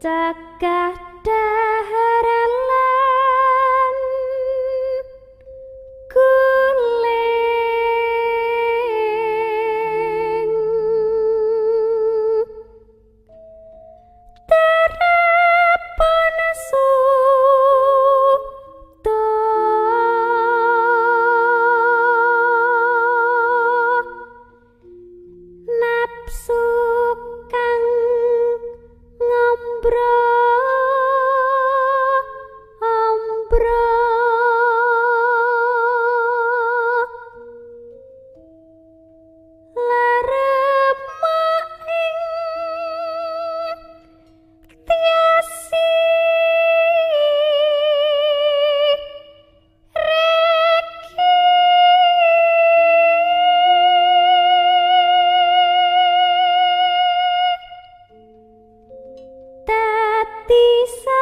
Takah добра. hati